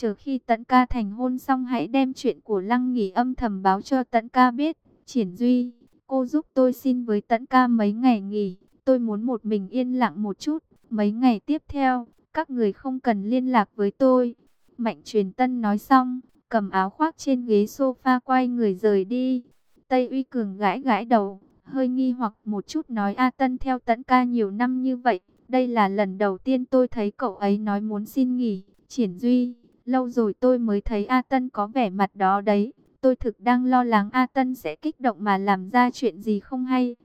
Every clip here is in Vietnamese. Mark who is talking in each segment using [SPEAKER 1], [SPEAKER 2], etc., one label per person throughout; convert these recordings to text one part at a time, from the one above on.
[SPEAKER 1] Chờ khi tận ca thành hôn xong hãy đem chuyện của Lăng Nghỉ âm thầm báo cho tận ca biết. Triển Duy, cô giúp tôi xin với tận ca mấy ngày nghỉ. Tôi muốn một mình yên lặng một chút. Mấy ngày tiếp theo, các người không cần liên lạc với tôi. Mạnh truyền tân nói xong, cầm áo khoác trên ghế sofa quay người rời đi. Tây Uy Cường gãi gãi đầu, hơi nghi hoặc một chút nói A Tân theo tận ca nhiều năm như vậy. Đây là lần đầu tiên tôi thấy cậu ấy nói muốn xin nghỉ. Triển Duy, lâu rồi tôi mới thấy A Tân có vẻ mặt đó đấy. Tôi thực đang lo lắng A Tân sẽ kích động mà làm ra chuyện gì không hay.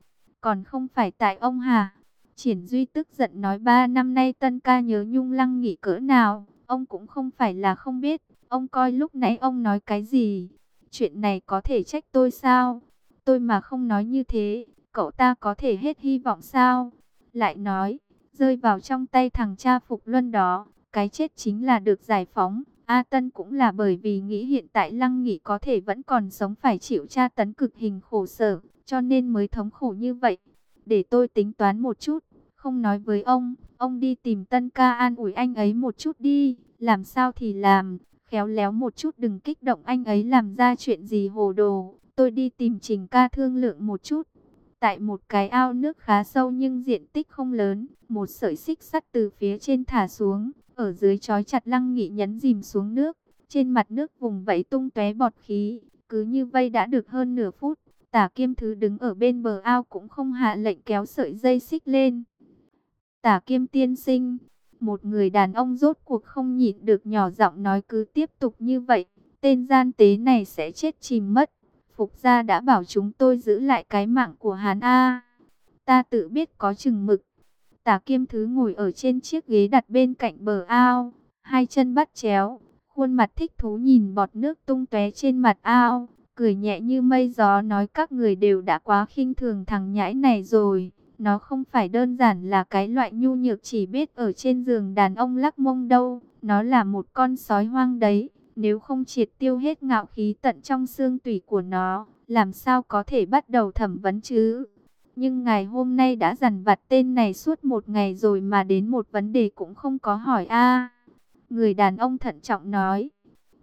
[SPEAKER 1] Còn không phải tại ông hà. Triển Duy tức giận nói ba năm nay Tân ca nhớ nhung lăng nghỉ cỡ nào. Ông cũng không phải là không biết. Ông coi lúc nãy ông nói cái gì. Chuyện này có thể trách tôi sao? Tôi mà không nói như thế, cậu ta có thể hết hy vọng sao? Lại nói, rơi vào trong tay thằng cha Phục Luân đó, cái chết chính là được giải phóng. A Tân cũng là bởi vì nghĩ hiện tại Lăng Nghị có thể vẫn còn sống phải chịu tra tấn cực hình khổ sở, cho nên mới thống khổ như vậy. Để tôi tính toán một chút, không nói với ông, ông đi tìm Tân ca an ủi anh ấy một chút đi, làm sao thì làm, khéo léo một chút đừng kích động anh ấy làm ra chuyện gì hồ đồ. Tôi đi tìm Trình ca thương lượng một chút. Tại một cái ao nước khá sâu nhưng diện tích không lớn, một sợi xích sắt từ phía trên thả xuống, ở dưới chói chặt lăng nghị nhấn dìm xuống nước. Trên mặt nước vùng vẫy tung tóe bọt khí, cứ như vây đã được hơn nửa phút. Tả kiêm thứ đứng ở bên bờ ao cũng không hạ lệnh kéo sợi dây xích lên. Tả kiêm tiên sinh, một người đàn ông rốt cuộc không nhịn được nhỏ giọng nói cứ tiếp tục như vậy, tên gian tế này sẽ chết chìm mất. Phục gia đã bảo chúng tôi giữ lại cái mạng của hắn A. Ta tự biết có chừng mực. Tả kiêm thứ ngồi ở trên chiếc ghế đặt bên cạnh bờ ao. Hai chân bắt chéo. Khuôn mặt thích thú nhìn bọt nước tung tóe trên mặt ao. Cười nhẹ như mây gió nói các người đều đã quá khinh thường thằng nhãi này rồi. Nó không phải đơn giản là cái loại nhu nhược chỉ biết ở trên giường đàn ông lắc mông đâu. Nó là một con sói hoang đấy. Nếu không triệt tiêu hết ngạo khí tận trong xương tủy của nó, làm sao có thể bắt đầu thẩm vấn chứ? Nhưng ngày hôm nay đã dằn vặt tên này suốt một ngày rồi mà đến một vấn đề cũng không có hỏi a Người đàn ông thận trọng nói.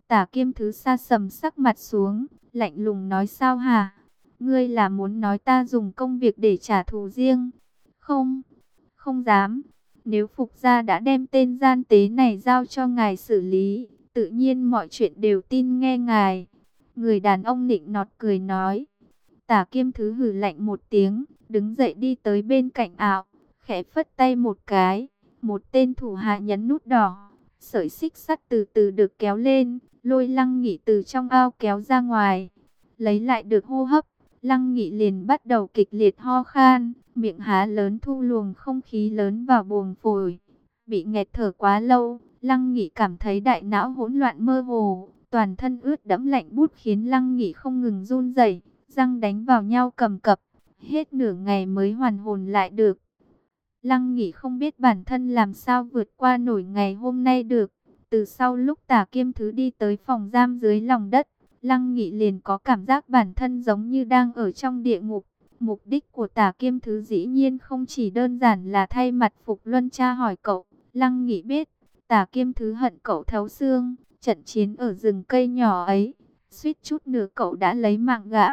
[SPEAKER 1] Tả kiêm thứ xa sầm sắc mặt xuống, lạnh lùng nói sao hả? Ngươi là muốn nói ta dùng công việc để trả thù riêng? Không, không dám. Nếu Phục gia đã đem tên gian tế này giao cho ngài xử lý, tự nhiên mọi chuyện đều tin nghe ngài. Người đàn ông nịnh nọt cười nói. Tả kiêm thứ hử lạnh một tiếng, đứng dậy đi tới bên cạnh ảo, khẽ phất tay một cái. Một tên thủ hạ nhấn nút đỏ, sợi xích sắt từ từ được kéo lên, lôi lăng nghỉ từ trong ao kéo ra ngoài. Lấy lại được hô hấp, lăng nghỉ liền bắt đầu kịch liệt ho khan, miệng há lớn thu luồng không khí lớn vào buồng phổi. Bị nghẹt thở quá lâu, Lăng Nghị cảm thấy đại não hỗn loạn mơ hồ, toàn thân ướt đẫm lạnh bút khiến Lăng Nghị không ngừng run rẩy, răng đánh vào nhau cầm cập, hết nửa ngày mới hoàn hồn lại được. Lăng Nghị không biết bản thân làm sao vượt qua nổi ngày hôm nay được. Từ sau lúc Tả Kiêm Thứ đi tới phòng giam dưới lòng đất, Lăng Nghị liền có cảm giác bản thân giống như đang ở trong địa ngục. Mục đích của Tả Kiêm Thứ dĩ nhiên không chỉ đơn giản là thay mặt Phục Luân cha hỏi cậu. Lăng Nghị biết, Tả kiêm thứ hận cậu thấu xương, trận chiến ở rừng cây nhỏ ấy, suýt chút nữa cậu đã lấy mạng gã,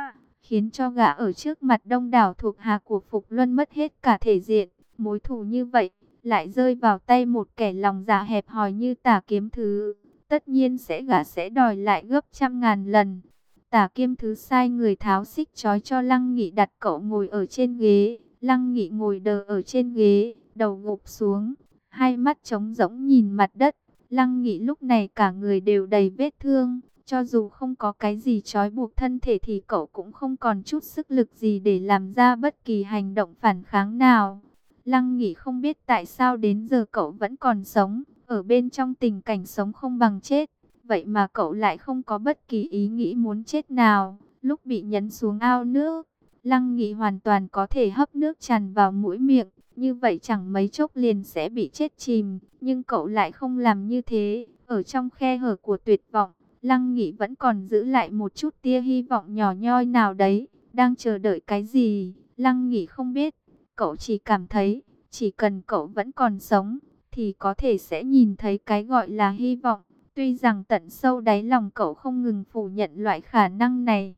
[SPEAKER 1] khiến cho gã ở trước mặt đông đảo thuộc hạ của Phục Luân mất hết cả thể diện. Mối thù như vậy, lại rơi vào tay một kẻ lòng dạ hẹp hòi như tả kiếm thứ. Tất nhiên sẽ gã sẽ đòi lại gấp trăm ngàn lần. Tả kiếm thứ sai người tháo xích trói cho Lăng Nghị đặt cậu ngồi ở trên ghế. Lăng Nghị ngồi đờ ở trên ghế, đầu gục xuống, hai mắt trống rỗng nhìn mặt đất. Lăng Nghị lúc này cả người đều đầy vết thương, cho dù không có cái gì trói buộc thân thể thì cậu cũng không còn chút sức lực gì để làm ra bất kỳ hành động phản kháng nào. Lăng nghỉ không biết tại sao đến giờ cậu vẫn còn sống, ở bên trong tình cảnh sống không bằng chết. Vậy mà cậu lại không có bất kỳ ý nghĩ muốn chết nào. Lúc bị nhấn xuống ao nước, Lăng nghỉ hoàn toàn có thể hấp nước tràn vào mũi miệng, như vậy chẳng mấy chốc liền sẽ bị chết chìm, nhưng cậu lại không làm như thế. Ở trong khe hở của tuyệt vọng, Lăng Nghị vẫn còn giữ lại một chút tia hy vọng nhỏ nhoi nào đấy, đang chờ đợi cái gì, Lăng Nghị không biết. Cậu chỉ cảm thấy, chỉ cần cậu vẫn còn sống, thì có thể sẽ nhìn thấy cái gọi là hy vọng. Tuy rằng tận sâu đáy lòng cậu không ngừng phủ nhận loại khả năng này.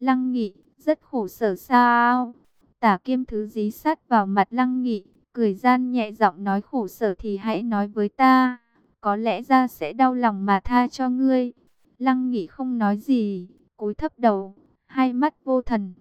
[SPEAKER 1] Lăng Nghị, rất khổ sở sao? Tả kiêm thứ dí sát vào mặt Lăng Nghị, cười gian nhẹ giọng nói khổ sở thì hãy nói với ta. Có lẽ ra sẽ đau lòng mà tha cho ngươi. Lăng Nghị không nói gì, cúi thấp đầu, hai mắt vô thần.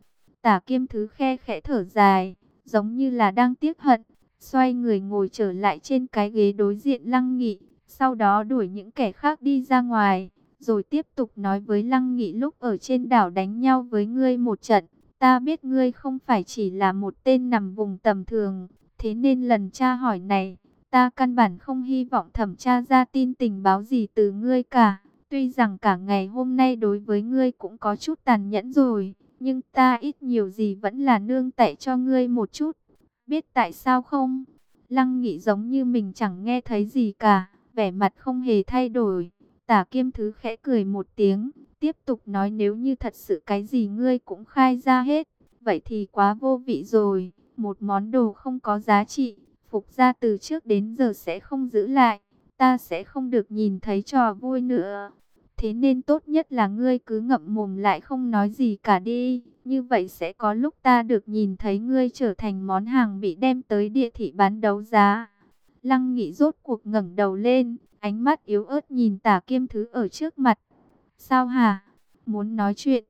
[SPEAKER 1] Tả kiêm thứ khe khẽ thở dài, giống như là đang tiếc hận. Xoay người ngồi trở lại trên cái ghế đối diện Lăng Nghị, sau đó đuổi những kẻ khác đi ra ngoài, rồi tiếp tục nói với Lăng Nghị lúc ở trên đảo đánh nhau với ngươi một trận. Ta biết ngươi không phải chỉ là một tên nằm vùng tầm thường, thế nên lần tra hỏi này, ta căn bản không hy vọng thẩm tra ra tin tình báo gì từ ngươi cả. Tuy rằng cả ngày hôm nay đối với ngươi cũng có chút tàn nhẫn rồi, nhưng ta ít nhiều gì vẫn là nương tệ cho ngươi một chút. Biết tại sao không? Lăng Nghị giống như mình chẳng nghe thấy gì cả vẻ mặt không hề thay đổi. Tả kiêm thứ khẽ cười một tiếng, tiếp tục nói nếu như thật sự cái gì ngươi cũng khai ra hết, vậy thì quá vô vị rồi, một món đồ không có giá trị, phục ra từ trước đến giờ sẽ không giữ lại, ta sẽ không được nhìn thấy trò vui nữa. Thế nên tốt nhất là ngươi cứ ngậm mồm lại không nói gì cả đi, như vậy sẽ có lúc ta được nhìn thấy ngươi trở thành món hàng bị đem tới địa thị bán đấu giá. Lăng Nghị rốt cuộc ngẩng đầu lên, ánh mắt yếu ớt nhìn Tả Kiêm Thứ ở trước mặt. Sao hả? Muốn nói chuyện?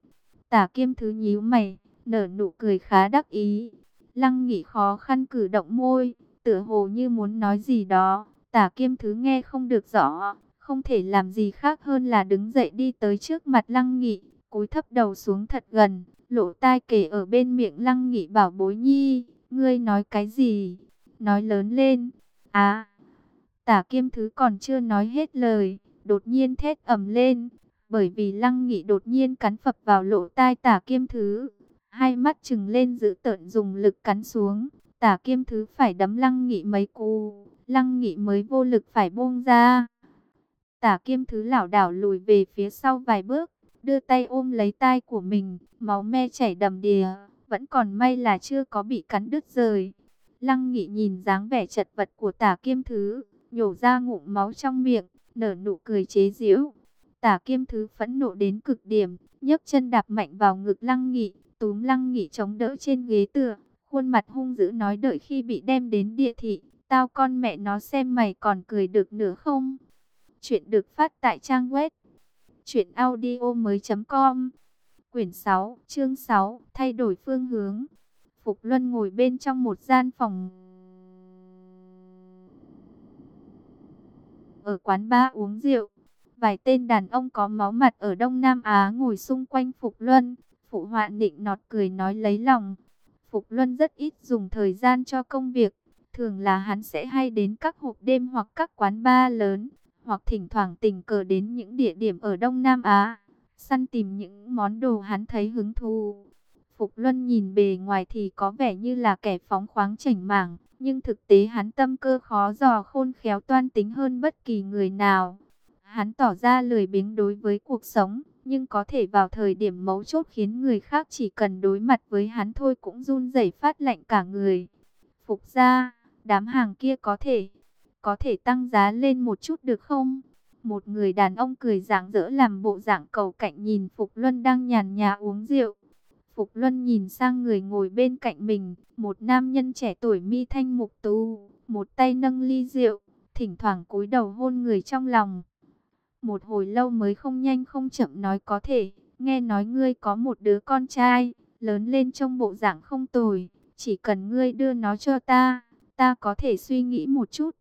[SPEAKER 1] Tả Kiêm Thứ nhíu mày, nở nụ cười khá đắc ý. Lăng Nghị khó khăn cử động môi, tựa hồ như muốn nói gì đó. Tả Kiêm Thứ nghe không được rõ, không thể làm gì khác hơn là đứng dậy đi tới trước mặt Lăng Nghị, cúi thấp đầu xuống thật gần, lộ tai kể ở bên miệng Lăng Nghị bảo bối nhi, ngươi nói cái gì? Nói lớn lên. À, tả kiêm thứ còn chưa nói hết lời, đột nhiên thét ầm lên, bởi vì lăng nghị đột nhiên cắn phập vào lỗ tai tả kiêm thứ. Hai mắt trừng lên giữ tợn dùng lực cắn xuống, tả kiêm thứ phải đấm lăng nghị mấy cú, lăng nghị mới vô lực phải buông ra. Tả kiêm thứ lảo đảo lùi về phía sau vài bước, đưa tay ôm lấy tai của mình, máu me chảy đầm đìa, vẫn còn may là chưa có bị cắn đứt rời. Lăng Nghị nhìn dáng vẻ chật vật của tả kiêm thứ, nhổ ra ngụm máu trong miệng, nở nụ cười chế giễu. Tả kiêm thứ phẫn nộ đến cực điểm, nhấc chân đạp mạnh vào ngực Lăng Nghị, túm Lăng Nghị chống đỡ trên ghế tựa, khuôn mặt hung dữ nói đợi khi bị đem đến địa thị, tao con mẹ nó xem mày còn cười được nữa không? Chuyện được phát tại trang web truyệnaudiomoi.com. Quyển 6, chương 6, thay đổi phương hướng. Phục Luân ngồi bên trong một gian phòng. Ở quán ba uống rượu, vài tên đàn ông có máu mặt ở Đông Nam Á ngồi xung quanh Phục Luân. Phụ họa nịnh nọt cười nói lấy lòng. Phục Luân rất ít dùng thời gian cho công việc. Thường là hắn sẽ hay đến các hộp đêm hoặc các quán bar lớn, hoặc thỉnh thoảng tình cờ đến những địa điểm ở Đông Nam Á, săn tìm những món đồ hắn thấy hứng thú. Phục Luân nhìn bề ngoài thì có vẻ như là kẻ phóng khoáng chảnh mảng, nhưng thực tế hắn tâm cơ khó dò khôn khéo toan tính hơn bất kỳ người nào. Hắn tỏ ra lười biếng đối với cuộc sống, nhưng có thể vào thời điểm mấu chốt khiến người khác chỉ cần đối mặt với hắn thôi cũng run rẩy phát lạnh cả người. Phục ra, đám hàng kia có thể, có thể tăng giá lên một chút được không? Một người đàn ông cười rạng rỡ làm bộ dạng cầu cạnh nhìn Phục Luân đang nhàn nhà uống rượu. Phục Luân nhìn sang người ngồi bên cạnh mình, một nam nhân trẻ tuổi mi thanh mục tú, một tay nâng ly rượu, thỉnh thoảng cúi đầu hôn người trong lòng. Một hồi lâu mới không nhanh không chậm nói có thể, nghe nói ngươi có một đứa con trai, lớn lên trong bộ dạng không tồi, chỉ cần ngươi đưa nó cho ta, ta có thể suy nghĩ một chút.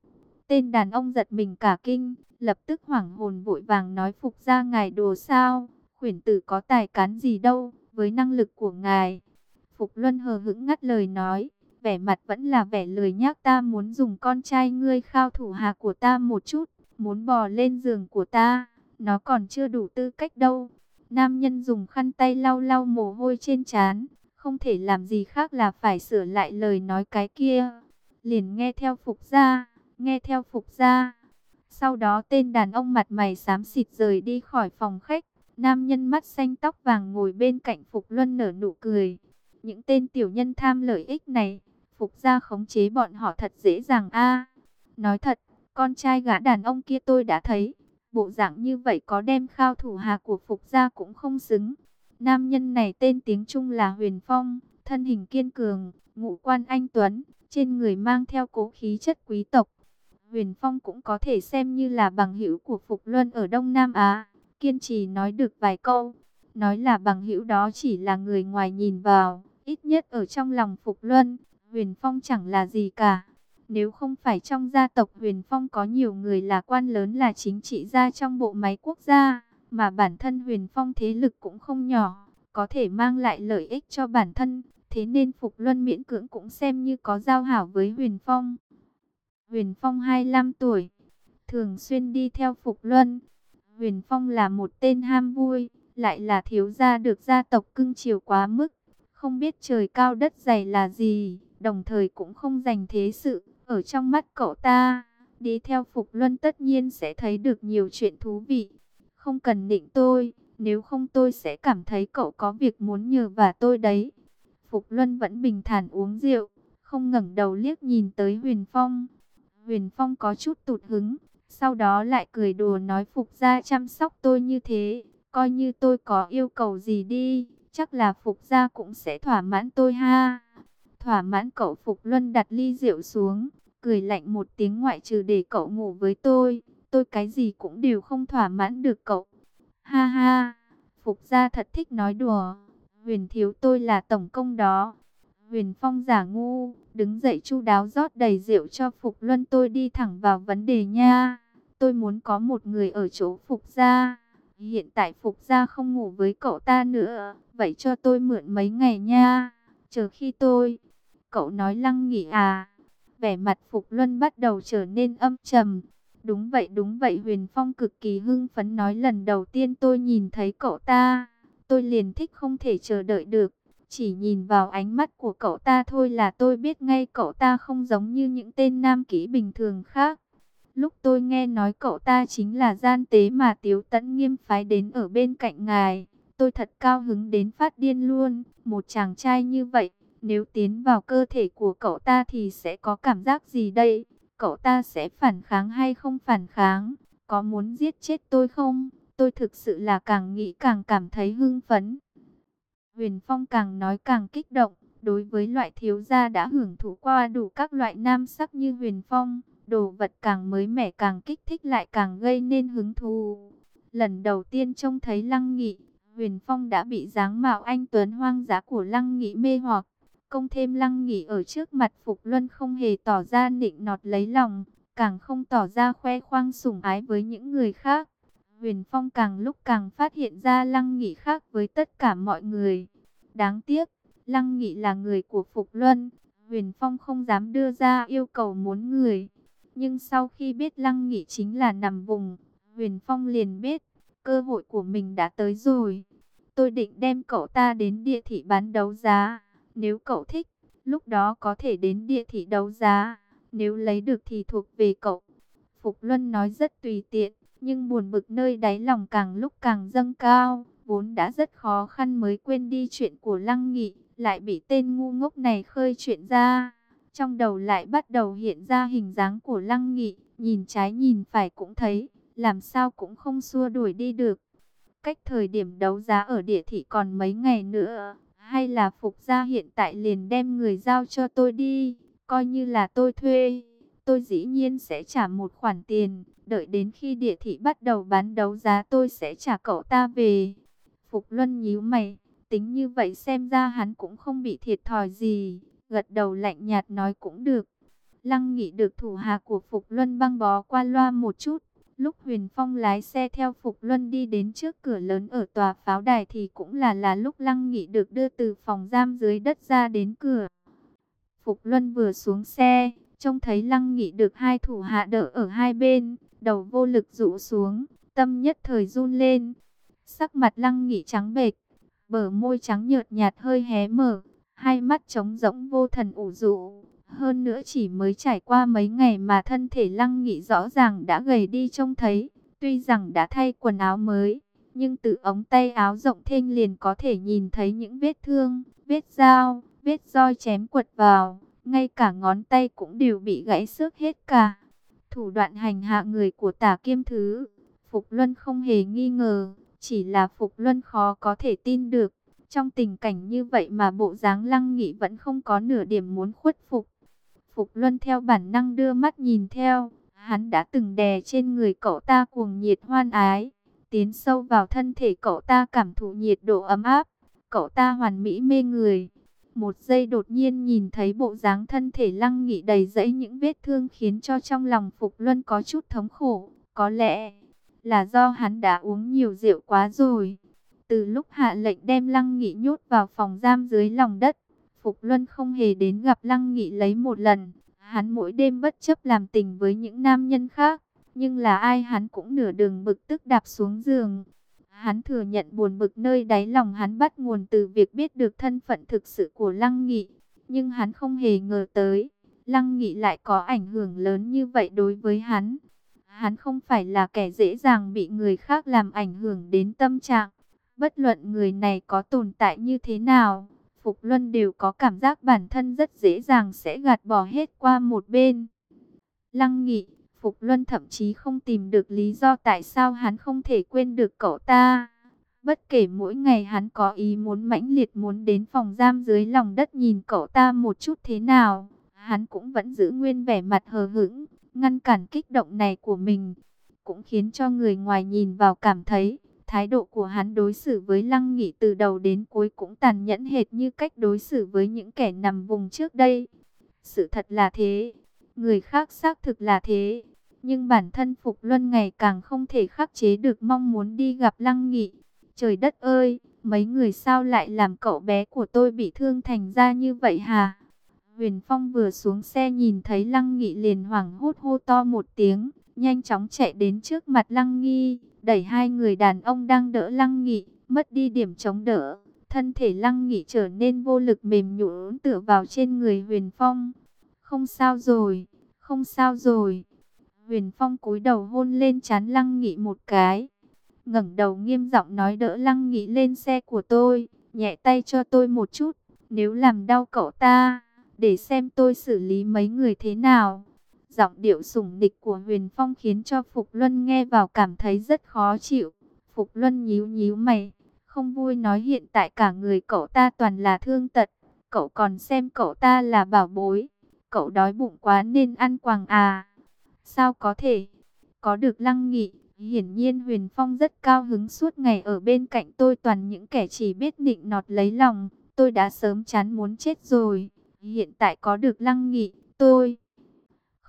[SPEAKER 1] Tên đàn ông giật mình cả kinh, lập tức hoảng hồn vội vàng nói phục ra ngài đồ sao, khuyển tử có tài cán gì đâu với năng lực của ngài. Phục Luân hờ hững ngắt lời nói, vẻ mặt vẫn là vẻ lười nhác ta muốn dùng con trai ngươi khao thủ hạ của ta một chút, muốn bò lên giường của ta, nó còn chưa đủ tư cách đâu. Nam nhân dùng khăn tay lau lau mồ hôi trên trán, không thể làm gì khác là phải sửa lại lời nói cái kia. Liền nghe theo Phục ra, nghe theo Phục ra. Sau đó tên đàn ông mặt mày xám xịt rời đi khỏi phòng khách. Nam nhân mắt xanh tóc vàng ngồi bên cạnh Phục Luân nở nụ cười. Những tên tiểu nhân tham lợi ích này, Phục gia khống chế bọn họ thật dễ dàng a. nói thật, con trai gã đàn ông kia tôi đã thấy, Bộ dạng như vậy có đem khao thủ hà của Phục gia cũng không xứng. Nam nhân này tên tiếng Trung là Huyền Phong, thân hình kiên cường, ngũ quan anh Tuấn, trên người mang theo cố khí chất quý tộc. Huyền Phong cũng có thể xem như là bằng hữu của Phục Luân ở Đông Nam Á, kiên trì nói được vài câu. Nói là bằng hữu đó chỉ là người ngoài nhìn vào, ít nhất ở trong lòng Phục Luân, Huyền Phong chẳng là gì cả. Nếu không phải trong gia tộc Huyền Phong có nhiều người là quan lớn là chính trị gia trong bộ máy quốc gia, mà bản thân Huyền Phong thế lực cũng không nhỏ, có thể mang lại lợi ích cho bản thân, thế nên Phục Luân miễn cưỡng cũng xem như có giao hảo với Huyền Phong. Huyền Phong 25 tuổi, thường xuyên đi theo Phục Luân. Huyền Phong là một tên ham vui, lại là thiếu gia được gia tộc cưng chiều quá mức, không biết trời cao đất dày là gì, đồng thời cũng không dành thế sự, ở trong mắt cậu ta, đi theo Phục Luân tất nhiên sẽ thấy được nhiều chuyện thú vị. Không cần định tôi, nếu không tôi sẽ cảm thấy cậu có việc muốn nhờ và tôi đấy. Phục Luân vẫn bình thản uống rượu, không ngẩng đầu liếc nhìn tới Huyền Phong. Huyền Phong có chút tụt hứng, sau đó lại cười đùa nói Phục gia chăm sóc tôi như thế, coi như tôi có yêu cầu gì đi, chắc là Phục gia cũng sẽ thỏa mãn tôi ha. Thỏa mãn cậu Phục Luân đặt ly rượu xuống, cười lạnh một tiếng ngoại trừ để cậu ngủ với tôi, tôi cái gì cũng đều không thỏa mãn được cậu. Ha ha, Phục gia thật thích nói đùa, huyền thiếu tôi là tổng công đó. Huyền Phong giả ngu, đứng dậy chu đáo rót đầy rượu cho Phục Luân tôi đi thẳng vào vấn đề nha. Tôi muốn có một người ở chỗ Phục gia. Hiện tại Phục gia không ngủ với cậu ta nữa, vậy cho tôi mượn mấy ngày nha. Chờ khi tôi... Cậu nói lăng nghỉ à? Vẻ mặt Phục Luân bắt đầu trở nên âm trầm. Đúng vậy đúng vậy Huyền Phong cực kỳ hưng phấn nói lần đầu tiên tôi nhìn thấy cậu ta. Tôi liền thích không thể chờ đợi được. Chỉ nhìn vào ánh mắt của cậu ta thôi là tôi biết ngay cậu ta không giống như những tên nam kỹ bình thường khác. Lúc tôi nghe nói cậu ta chính là gian tế mà Tiếu Tấn Nghiêm phái đến ở bên cạnh ngài. Tôi thật cao hứng đến phát điên luôn. Một chàng trai như vậy, nếu tiến vào cơ thể của cậu ta thì sẽ có cảm giác gì đây? Cậu ta sẽ phản kháng hay không phản kháng? Có muốn giết chết tôi không? Tôi thực sự là càng nghĩ càng cảm thấy hưng phấn. Huyền Phong càng nói càng kích động. Đối với loại thiếu gia đã hưởng thụ qua đủ các loại nam sắc như Huyền Phong, đồ vật càng mới mẻ càng kích thích lại càng gây nên hứng thú. Lần đầu tiên trông thấy Lăng Nghị, Huyền Phong đã bị dáng mạo anh Tuấn hoang dã của Lăng Nghị mê hoặc. Công thêm Lăng Nghị ở trước mặt Phục Luân không hề tỏ ra nịnh nọt lấy lòng, càng không tỏ ra khoe khoang sủng ái với những người khác. Huyền Phong càng lúc càng phát hiện ra Lăng Nghị khác với tất cả mọi người. Đáng tiếc, Lăng Nghị là người của Phục Luân, Huyền Phong không dám đưa ra yêu cầu muốn người. Nhưng sau khi biết Lăng Nghị chính là nằm vùng, Huyền Phong liền biết, cơ hội của mình đã tới rồi. Tôi định đem cậu ta đến địa thị bán đấu giá, nếu cậu thích, lúc đó có thể đến địa thị đấu giá, nếu lấy được thì thuộc về cậu. Phục Luân nói rất tùy tiện, nhưng buồn bực nơi đáy lòng càng lúc càng dâng cao, vốn đã rất khó khăn mới quên đi chuyện của Lăng Nghị, lại bị tên ngu ngốc này khơi chuyện ra. Trong đầu lại bắt đầu hiện ra hình dáng của Lăng Nghị, nhìn trái nhìn phải cũng thấy, làm sao cũng không xua đuổi đi được. Cách thời điểm đấu giá ở địa thị còn mấy ngày nữa, hay là Phục gia hiện tại liền đem người giao cho tôi đi, coi như là tôi thuê. Tôi dĩ nhiên sẽ trả một khoản tiền, đợi đến khi địa thị bắt đầu bán đấu giá tôi sẽ trả cậu ta về. Phục Luân nhíu mày, tính như vậy xem ra hắn cũng không bị thiệt thòi gì, gật đầu lạnh nhạt nói cũng được. Lăng Nghị được thủ hạ của Phục Luân băng bó qua loa một chút. Lúc Huyền Phong lái xe theo Phục Luân đi đến trước cửa lớn ở tòa pháo đài thì cũng là là lúc Lăng Nghị được đưa từ phòng giam dưới đất ra đến cửa. Phục Luân vừa xuống xe, trông thấy Lăng Nghị được hai thủ hạ đỡ ở hai bên, đầu vô lực rũ xuống, tâm nhất thời run lên. Sắc mặt Lăng Nghị trắng bệch, bờ môi trắng nhợt nhạt hơi hé mở, hai mắt trống rỗng vô thần ủ rũ. Hơn nữa chỉ mới trải qua mấy ngày mà thân thể Lăng Nghị rõ ràng đã gầy đi trông thấy, tuy rằng đã thay quần áo mới, nhưng từ ống tay áo rộng thênh liền có thể nhìn thấy những vết thương, vết dao, vết roi chém quật vào, ngay cả ngón tay cũng đều bị gãy xước hết cả. Thủ đoạn hành hạ người của tả kiêm thứ, Phục Luân không hề nghi ngờ, chỉ là Phục Luân khó có thể tin được. Trong tình cảnh như vậy mà bộ dáng lăng nghị vẫn không có nửa điểm muốn khuất phục. Phục Luân theo bản năng đưa mắt nhìn theo, hắn đã từng đè trên người cậu ta cuồng nhiệt hoan ái, tiến sâu vào thân thể cậu ta cảm thụ nhiệt độ ấm áp, cậu ta hoàn mỹ mê người. Một giây đột nhiên nhìn thấy bộ dáng thân thể lăng nghị đầy rẫy những vết thương khiến cho trong lòng Phục Luân có chút thống khổ, có lẽ là do hắn đã uống nhiều rượu quá rồi. Từ lúc hạ lệnh đem Lăng Nghị nhốt vào phòng giam dưới lòng đất, Phục Luân không hề đến gặp Lăng Nghị lấy một lần. Hắn mỗi đêm bất chấp làm tình với những nam nhân khác, nhưng là ai hắn cũng nửa đường bực tức đạp xuống giường. Hắn thừa nhận buồn bực nơi đáy lòng hắn bắt nguồn từ việc biết được thân phận thực sự của Lăng Nghị. Nhưng hắn không hề ngờ tới, Lăng Nghị lại có ảnh hưởng lớn như vậy đối với hắn. Hắn không phải là kẻ dễ dàng bị người khác làm ảnh hưởng đến tâm trạng. Bất luận người này có tồn tại như thế nào, Phục Luân đều có cảm giác bản thân rất dễ dàng sẽ gạt bỏ hết qua một bên. Lăng nghị, Phục Luân thậm chí không tìm được lý do tại sao hắn không thể quên được cậu ta. Bất kể mỗi ngày hắn có ý muốn mãnh liệt muốn đến phòng giam dưới lòng đất nhìn cậu ta một chút thế nào, hắn cũng vẫn giữ nguyên vẻ mặt hờ hững, ngăn cản kích động này của mình. Cũng khiến cho người ngoài nhìn vào cảm thấy Thái độ của hắn đối xử với Lăng Nghị từ đầu đến cuối cũng tàn nhẫn hệt như cách đối xử với những kẻ nằm vùng trước đây. Sự thật là thế, người khác xác thực là thế, nhưng bản thân Phục Luân ngày càng không thể khắc chế được mong muốn đi gặp Lăng Nghị. Trời đất ơi, mấy người sao lại làm cậu bé của tôi bị thương thành ra như vậy hả? Huyền Phong vừa xuống xe nhìn thấy Lăng Nghị liền hoảng hốt hô to một tiếng, nhanh chóng chạy đến trước mặt Lăng Nghi đẩy hai người đàn ông đang đỡ Lăng Nghị, mất đi điểm chống đỡ. Thân thể Lăng Nghị trở nên vô lực mềm nhũn tựa vào trên người Huyền Phong. Không sao rồi, không sao rồi. Huyền Phong cúi đầu hôn lên chán Lăng Nghị một cái. ngẩng đầu nghiêm giọng nói đỡ Lăng Nghị lên xe của tôi, nhẹ tay cho tôi một chút, nếu làm đau cậu ta, để xem tôi xử lý mấy người thế nào. Giọng điệu sủng nịch của Huyền Phong khiến cho Phục Luân nghe vào cảm thấy rất khó chịu. Phục Luân nhíu nhíu mày, không vui nói hiện tại cả người cậu ta toàn là thương tật. Cậu còn xem cậu ta là bảo bối. Cậu đói bụng quá nên ăn quàng à. Sao có thể? Có được lăng nghị. Hiển nhiên Huyền Phong rất cao hứng suốt ngày ở bên cạnh tôi toàn những kẻ chỉ biết nịnh nọt lấy lòng. Tôi đã sớm chán muốn chết rồi. Hiện tại có được lăng nghị, tôi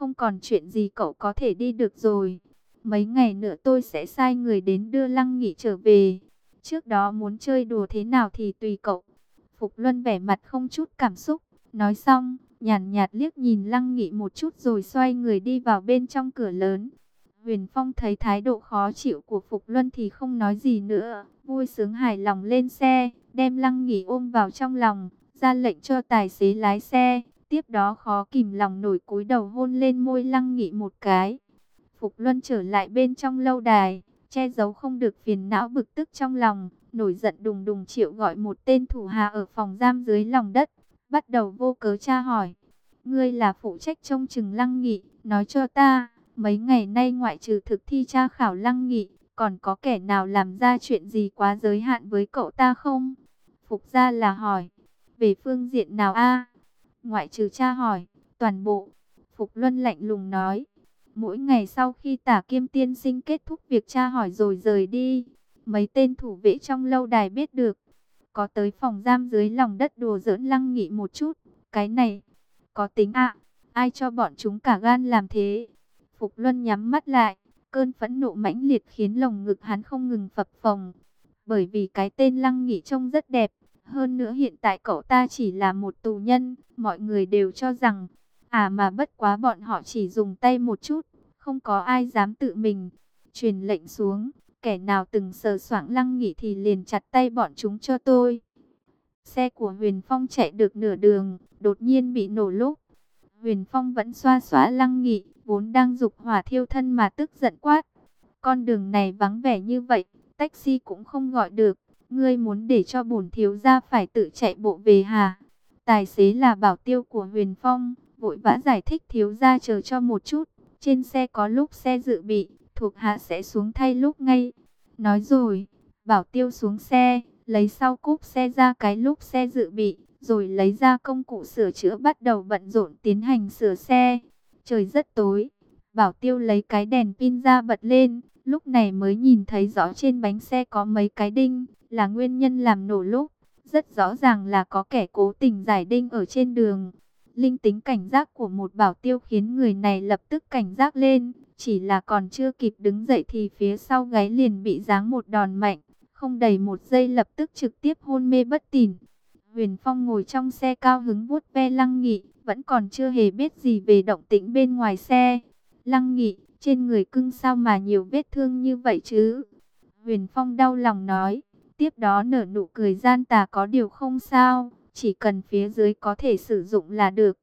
[SPEAKER 1] không còn chuyện gì cậu có thể đi được rồi. Mấy ngày nữa tôi sẽ sai người đến đưa Lăng Nghị trở về. Trước đó muốn chơi đùa thế nào thì tùy cậu. Phục Luân vẻ mặt không chút cảm xúc. Nói xong, nhàn nhạt liếc nhìn Lăng Nghị một chút rồi xoay người đi vào bên trong cửa lớn. Huyền Phong thấy thái độ khó chịu của Phục Luân thì không nói gì nữa. Vui sướng hài lòng lên xe, đem Lăng Nghị ôm vào trong lòng, ra lệnh cho tài xế lái xe. Tiếp đó khó kìm lòng nổi cúi đầu hôn lên môi lăng nghị một cái. Phục Luân trở lại bên trong lâu đài, che giấu không được phiền não bực tức trong lòng, nổi giận đùng đùng triệu gọi một tên thủ hạ ở phòng giam dưới lòng đất, bắt đầu vô cớ tra hỏi. Ngươi là phụ trách trông chừng lăng nghị, nói cho ta, mấy ngày nay ngoại trừ thực thi tra khảo lăng nghị, còn có kẻ nào làm ra chuyện gì quá giới hạn với cậu ta không? Phục ra là hỏi, về phương diện nào a Ngoại trừ cha hỏi, toàn bộ, Phục Luân lạnh lùng nói. Mỗi ngày sau khi tả kiêm tiên sinh kết thúc việc tra hỏi rồi rời đi, mấy tên thủ vệ trong lâu đài biết được. Có tới phòng giam dưới lòng đất đùa giỡn lăng nghị một chút, cái này, có tính ạ, ai cho bọn chúng cả gan làm thế. Phục Luân nhắm mắt lại, cơn phẫn nộ mãnh liệt khiến lồng ngực hắn không ngừng phập phồng. Bởi vì cái tên lăng nghị trông rất đẹp, hơn nữa hiện tại cậu ta chỉ là một tù nhân, mọi người đều cho rằng, à mà bất quá bọn họ chỉ dùng tay một chút, không có ai dám tự mình. Truyền lệnh xuống, kẻ nào từng sờ soạng lăng nghỉ thì liền chặt tay bọn chúng cho tôi. Xe của Huyền Phong chạy được nửa đường, đột nhiên bị nổ lúc. Huyền Phong vẫn xoa xóa lăng nghị, vốn đang dục hỏa thiêu thân mà tức giận quát. Con đường này vắng vẻ như vậy, taxi cũng không gọi được. Ngươi muốn để cho bổn thiếu gia phải tự chạy bộ về hà? Tài xế là bảo tiêu của Huyền Phong, vội vã giải thích thiếu gia chờ cho một chút. Trên xe có lúc xe dự bị, thuộc hạ sẽ xuống thay lúc ngay. Nói rồi, bảo tiêu xuống xe, lấy sau cúp xe ra cái lúc xe dự bị, rồi lấy ra công cụ sửa chữa bắt đầu bận rộn tiến hành sửa xe. Trời rất tối, bảo tiêu lấy cái đèn pin ra bật lên, lúc này mới nhìn thấy rõ trên bánh xe có mấy cái đinh, là nguyên nhân làm nổ lúc. Rất rõ ràng là có kẻ cố tình giải đinh ở trên đường. Linh tính cảnh giác của một bảo tiêu khiến người này lập tức cảnh giác lên. Chỉ là còn chưa kịp đứng dậy thì phía sau gáy liền bị giáng một đòn mạnh. Không đầy một giây lập tức trực tiếp hôn mê bất tỉnh. Huyền Phong ngồi trong xe cao hứng vuốt ve Lăng Nghị, vẫn còn chưa hề biết gì về động tĩnh bên ngoài xe. Lăng Nghị, trên người cưng sao mà nhiều vết thương như vậy chứ? Huyền Phong đau lòng nói, tiếp đó nở nụ cười gian tà có điều không sao, chỉ cần phía dưới có thể sử dụng là được.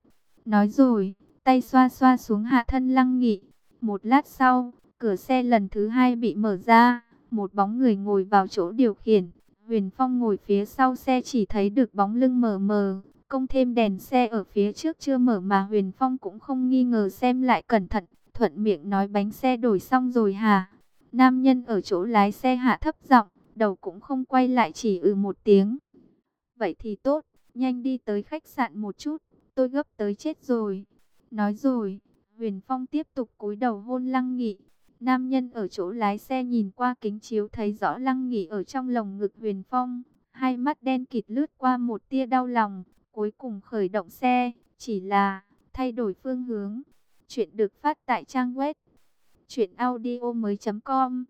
[SPEAKER 1] Nói rồi, tay xoa xoa xuống hạ thân Lăng Nghị. Một lát sau, cửa xe lần thứ hai bị mở ra, một bóng người ngồi vào chỗ điều khiển. Huyền Phong ngồi phía sau xe chỉ thấy được bóng lưng mờ mờ, công thêm đèn xe ở phía trước chưa mở mà Huyền Phong cũng không nghi ngờ xem lại cẩn thận, thuận miệng nói bánh xe đổi xong rồi hả? Nam nhân ở chỗ lái xe hạ thấp giọng, đầu cũng không quay lại chỉ ừ một tiếng. Vậy thì tốt, nhanh đi tới khách sạn một chút, tôi gấp tới chết rồi. Nói rồi, Huyền Phong tiếp tục cúi đầu hôn Lăng Nghị. Nam nhân ở chỗ lái xe nhìn qua kính chiếu thấy rõ Lăng Nghị ở trong lồng ngực Huyền Phong. Hai mắt đen kịt lướt qua một tia đau lòng, cuối cùng khởi động xe, chỉ là thay đổi phương hướng. Chuyện được phát tại trang web truyệnaudiomoi.com.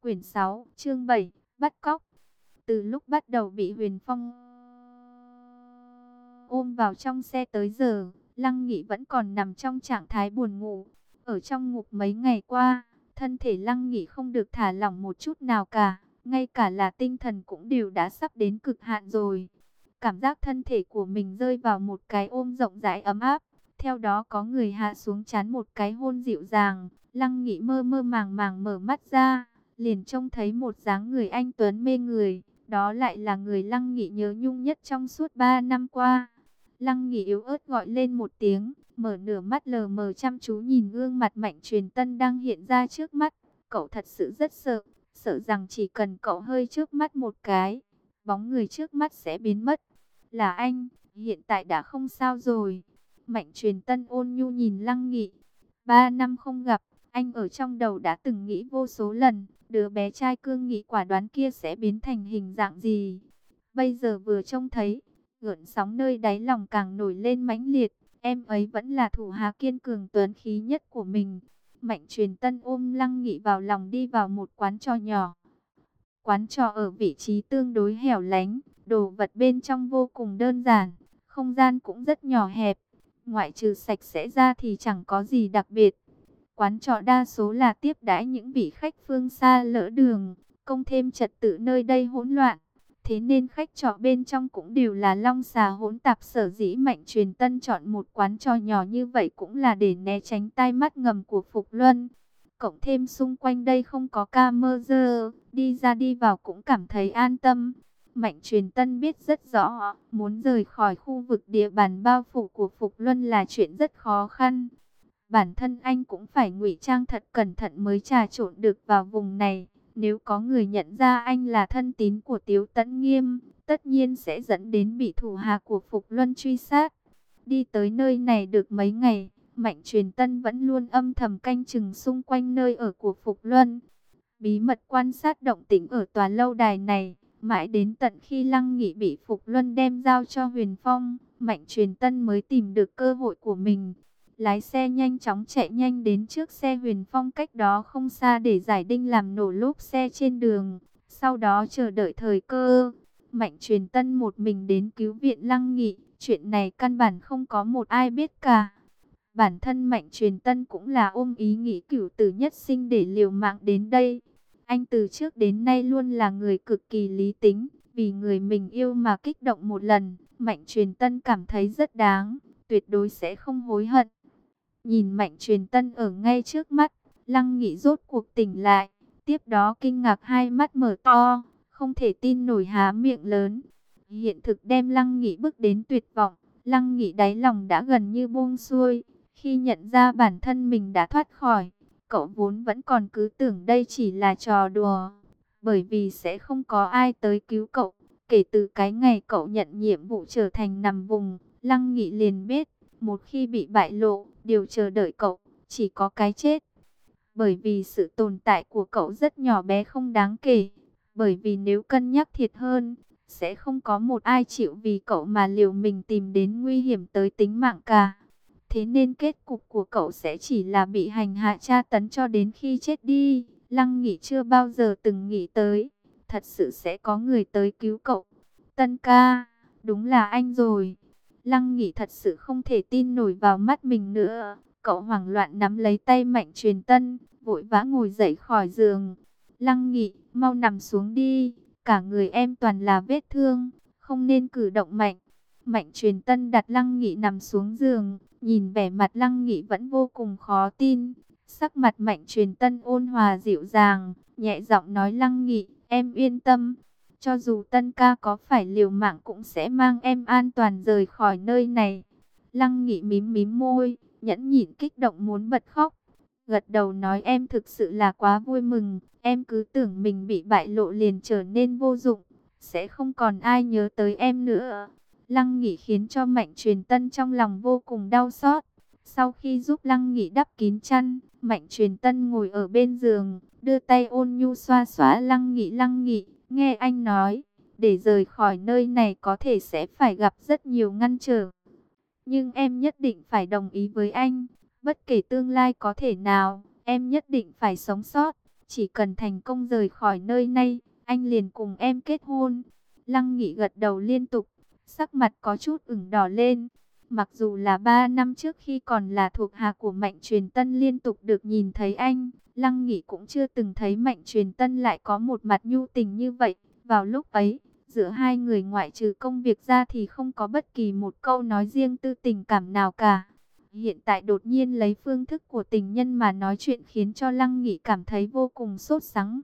[SPEAKER 1] Quyển 6, chương 7, bắt cóc. Từ lúc bắt đầu bị Huyền Phong ôm vào trong xe tới giờ, Lăng Nghị vẫn còn nằm trong trạng thái buồn ngủ. Ở trong ngục mấy ngày qua, thân thể Lăng Nghị không được thả lỏng một chút nào cả, ngay cả là tinh thần cũng đều đã sắp đến cực hạn rồi. Cảm giác thân thể của mình rơi vào một cái ôm rộng rãi ấm áp, theo đó có người hạ xuống chán một cái hôn dịu dàng, Lăng Nghị mơ mơ màng màng mở mắt ra, liền trông thấy một dáng người anh tuấn mê người, đó lại là người Lăng Nghị nhớ nhung nhất trong suốt ba năm qua. Lăng nghị yếu ớt gọi lên một tiếng, mở nửa mắt lờ mờ chăm chú nhìn gương mặt mạnh truyền tân đang hiện ra trước mắt. Cậu thật sự rất sợ, sợ rằng chỉ cần cậu hơi trước mắt một cái, bóng người trước mắt sẽ biến mất. Là anh, hiện tại đã không sao rồi. Mạnh truyền tân ôn nhu nhìn lăng nghị. Ba năm không gặp, anh ở trong đầu đã từng nghĩ vô số lần, đứa bé trai cương nghị quả đoán kia sẽ biến thành hình dạng gì. Bây giờ vừa trông thấy, gợn sóng nơi đáy lòng càng nổi lên mãnh liệt. Em ấy vẫn là thủ hà kiên cường tuấn khí nhất của mình. Mạnh truyền tân ôm lăng nghị vào lòng đi vào một quán trò nhỏ. Quán trò ở vị trí tương đối hẻo lánh, đồ vật bên trong vô cùng đơn giản, không gian cũng rất nhỏ hẹp. Ngoại trừ sạch sẽ ra thì chẳng có gì đặc biệt. Quán trọ đa số là tiếp đãi những vị khách phương xa lỡ đường, công thêm trật tự nơi đây hỗn loạn. Thế nên khách trọ bên trong cũng đều là long xà hỗn tạp sở dĩ mạnh truyền tân chọn một quán trò nhỏ như vậy cũng là để né tránh tai mắt ngầm của Phục Luân. Cộng thêm xung quanh đây không có ca mơ dơ, đi ra đi vào cũng cảm thấy an tâm. Mạnh truyền tân biết rất rõ, muốn rời khỏi khu vực địa bàn bao phủ của Phục Luân là chuyện rất khó khăn. Bản thân anh cũng phải ngụy trang thật cẩn thận mới trà trộn được vào vùng này. Nếu có người nhận ra anh là thân tín của Tiếu Tấn Nghiêm, tất nhiên sẽ dẫn đến bị thủ hạ của Phục Luân truy sát. Đi tới nơi này được mấy ngày, Mạnh Truyền Tân vẫn luôn âm thầm canh chừng xung quanh nơi ở của Phục Luân. Bí mật quan sát động tĩnh ở tòa lâu đài này, mãi đến tận khi Lăng Nghị bị Phục Luân đem giao cho Huyền Phong, Mạnh Truyền Tân mới tìm được cơ hội của mình. Lái xe nhanh chóng chạy nhanh đến trước xe huyền phong cách đó không xa để giải đinh làm nổ lốp xe trên đường. Sau đó chờ đợi thời cơ. Mạnh truyền tân một mình đến cứu viện lăng nghị. Chuyện này căn bản không có một ai biết cả. Bản thân mạnh truyền tân cũng là ôm ý nghĩ cửu tử nhất sinh để liều mạng đến đây. Anh từ trước đến nay luôn là người cực kỳ lý tính. Vì người mình yêu mà kích động một lần, mạnh truyền tân cảm thấy rất đáng, tuyệt đối sẽ không hối hận. Nhìn mạnh truyền tân ở ngay trước mắt, lăng nghị rốt cuộc tỉnh lại. Tiếp đó kinh ngạc hai mắt mở to, không thể tin nổi há miệng lớn. Hiện thực đem lăng nghị bước đến tuyệt vọng, lăng nghị đáy lòng đã gần như buông xuôi. Khi nhận ra bản thân mình đã thoát khỏi, cậu vốn vẫn còn cứ tưởng đây chỉ là trò đùa, bởi vì sẽ không có ai tới cứu cậu. Kể từ cái ngày cậu nhận nhiệm vụ trở thành nằm vùng, Lăng Nghị liền biết, một khi bị bại lộ, điều chờ đợi cậu, chỉ có cái chết. Bởi vì sự tồn tại của cậu rất nhỏ bé không đáng kể, bởi vì nếu cân nhắc thiệt hơn, sẽ không có một ai chịu vì cậu mà liều mình tìm đến nguy hiểm tới tính mạng cả. Thế nên kết cục của cậu sẽ chỉ là bị hành hạ tra tấn cho đến khi chết đi. Lăng nghỉ chưa bao giờ từng nghĩ tới, thật sự sẽ có người tới cứu cậu. Tân ca, đúng là anh rồi. Lăng Nghị thật sự không thể tin nổi vào mắt mình nữa. Cậu hoảng loạn nắm lấy tay Mạnh Truyền Tân, vội vã ngồi dậy khỏi giường. Lăng Nghị, mau nằm xuống đi, cả người em toàn là vết thương, không nên cử động mạnh. Mạnh Truyền Tân đặt Lăng Nghị nằm xuống giường, nhìn vẻ mặt Lăng Nghị vẫn vô cùng khó tin. Sắc mặt Mạnh Truyền Tân ôn hòa dịu dàng, nhẹ giọng nói Lăng Nghị, em yên tâm. Cho dù Tân ca có phải liều mạng cũng sẽ mang em an toàn rời khỏi nơi này. Lăng Nghị mím mím môi, nhẫn nhịn kích động muốn bật khóc. Gật đầu nói em thực sự là quá vui mừng, em cứ tưởng mình bị bại lộ liền trở nên vô dụng, sẽ không còn ai nhớ tới em nữa. Lăng Nghị khiến cho Mạnh Truyền Tân trong lòng vô cùng đau xót. Sau khi giúp Lăng Nghị đắp kín chăn, Mạnh Truyền Tân ngồi ở bên giường, đưa tay ôn nhu xoa xóa Lăng Nghị. Lăng Nghị, nghe anh nói, để rời khỏi nơi này có thể sẽ phải gặp rất nhiều ngăn trở. Nhưng em nhất định phải đồng ý với anh, bất kể tương lai có thể nào, em nhất định phải sống sót. Chỉ cần thành công rời khỏi nơi này, anh liền cùng em kết hôn. Lăng Nghị gật đầu liên tục, sắc mặt có chút ửng đỏ lên. Mặc dù là ba năm trước khi còn là thuộc hạ của Mạnh Truyền Tân liên tục được nhìn thấy anh, Lăng Nghị cũng chưa từng thấy Mạnh Truyền Tân lại có một mặt nhu tình như vậy. Vào lúc ấy, giữa hai người ngoại trừ công việc ra thì không có bất kỳ một câu nói riêng tư tình cảm nào cả. Hiện tại đột nhiên lấy phương thức của tình nhân mà nói chuyện khiến cho Lăng Nghị cảm thấy vô cùng sốt sắng.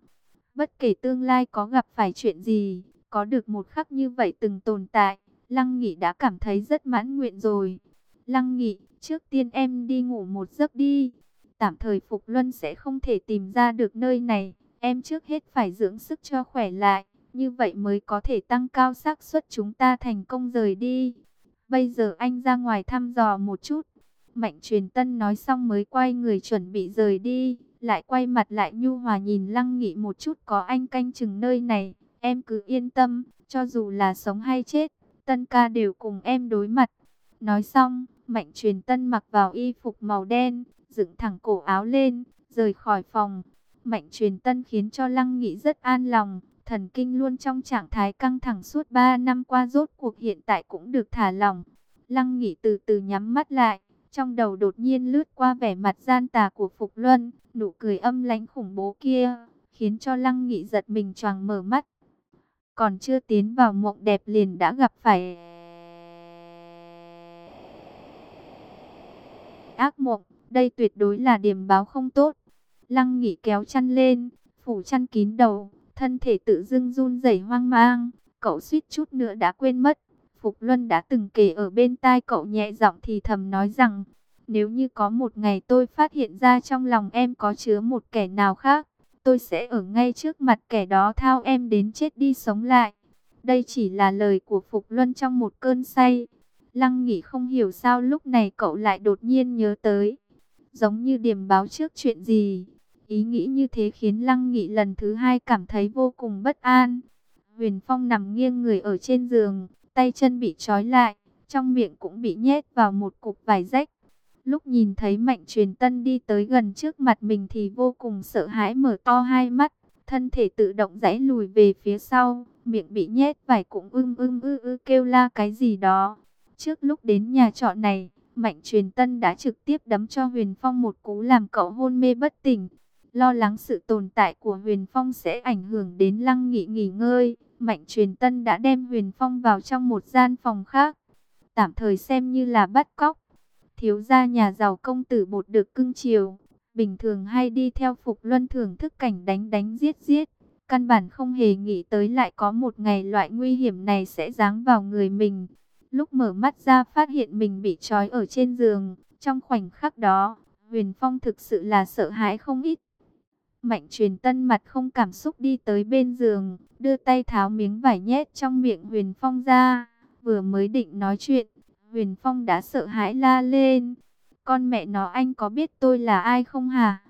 [SPEAKER 1] Bất kể tương lai có gặp phải chuyện gì, có được một khắc như vậy từng tồn tại, Lăng Nghị đã cảm thấy rất mãn nguyện rồi. Lăng Nghị, trước tiên em đi ngủ một giấc đi. Tạm thời Phục Luân sẽ không thể tìm ra được nơi này. Em trước hết phải dưỡng sức cho khỏe lại. Như vậy mới có thể tăng cao xác suất chúng ta thành công rời đi. Bây giờ anh ra ngoài thăm dò một chút. Mạnh truyền tân nói xong mới quay người chuẩn bị rời đi. Lại quay mặt lại nhu hòa nhìn Lăng Nghị một chút có anh canh chừng nơi này. Em cứ yên tâm, cho dù là sống hay chết, Tân ca đều cùng em đối mặt. Nói xong, Mạnh truyền tân mặc vào y phục màu đen, dựng thẳng cổ áo lên, rời khỏi phòng. Mạnh truyền tân khiến cho Lăng Nghị rất an lòng, thần kinh luôn trong trạng thái căng thẳng suốt 3 năm qua rốt cuộc hiện tại cũng được thả lòng. Lăng Nghị từ từ nhắm mắt lại, trong đầu đột nhiên lướt qua vẻ mặt gian tà của Phục Luân, nụ cười âm lãnh khủng bố kia, khiến cho Lăng Nghị giật mình choàng mở mắt. Còn chưa tiến vào mộng đẹp liền đã gặp phải ác mộng, đây tuyệt đối là điểm báo không tốt. Lăng Nghị kéo chăn lên, phủ chăn kín đầu, thân thể tự dưng run rẩy hoang mang, cậu suýt chút nữa đã quên mất. Phục Luân đã từng kể ở bên tai cậu nhẹ giọng thì thầm nói rằng, nếu như có một ngày tôi phát hiện ra trong lòng em có chứa một kẻ nào khác, tôi sẽ ở ngay trước mặt kẻ đó thao em đến chết đi sống lại. Đây chỉ là lời của Phục Luân trong một cơn say. Lăng nghỉ không hiểu sao lúc này cậu lại đột nhiên nhớ tới. Giống như điểm báo trước chuyện gì. Ý nghĩ như thế khiến Lăng nghỉ lần thứ hai cảm thấy vô cùng bất an. Huyền Phong nằm nghiêng người ở trên giường, tay chân bị trói lại, trong miệng cũng bị nhét vào một cục vải rách. Lúc nhìn thấy Mạnh Truyền Tân đi tới gần trước mặt mình thì vô cùng sợ hãi mở to hai mắt, thân thể tự động giãy lùi về phía sau, miệng bị nhét vải cũng ưng ưng ư ư kêu la cái gì đó. Trước lúc đến nhà trọ này, Mạnh Truyền Tân đã trực tiếp đấm cho Huyền Phong một cú làm cậu hôn mê bất tỉnh. Lo lắng sự tồn tại của Huyền Phong sẽ ảnh hưởng đến Lăng Nghị nghỉ ngơi, Mạnh Truyền Tân đã đem Huyền Phong vào trong một gian phòng khác, tạm thời xem như là bắt cóc. Thiếu gia nhà giàu công tử bột được cưng chiều, bình thường hay đi theo Phục Luân thưởng thức cảnh đánh đánh giết giết. Căn bản không hề nghĩ tới lại có một ngày loại nguy hiểm này sẽ giáng vào người mình. Lúc mở mắt ra phát hiện mình bị trói ở trên giường, trong khoảnh khắc đó, Huyền Phong thực sự là sợ hãi không ít. Mạnh truyền tân mặt không cảm xúc đi tới bên giường, đưa tay tháo miếng vải nhét trong miệng Huyền Phong ra. Vừa mới định nói chuyện, Huyền Phong đã sợ hãi la lên. Con mẹ nó anh có biết tôi là ai không hả?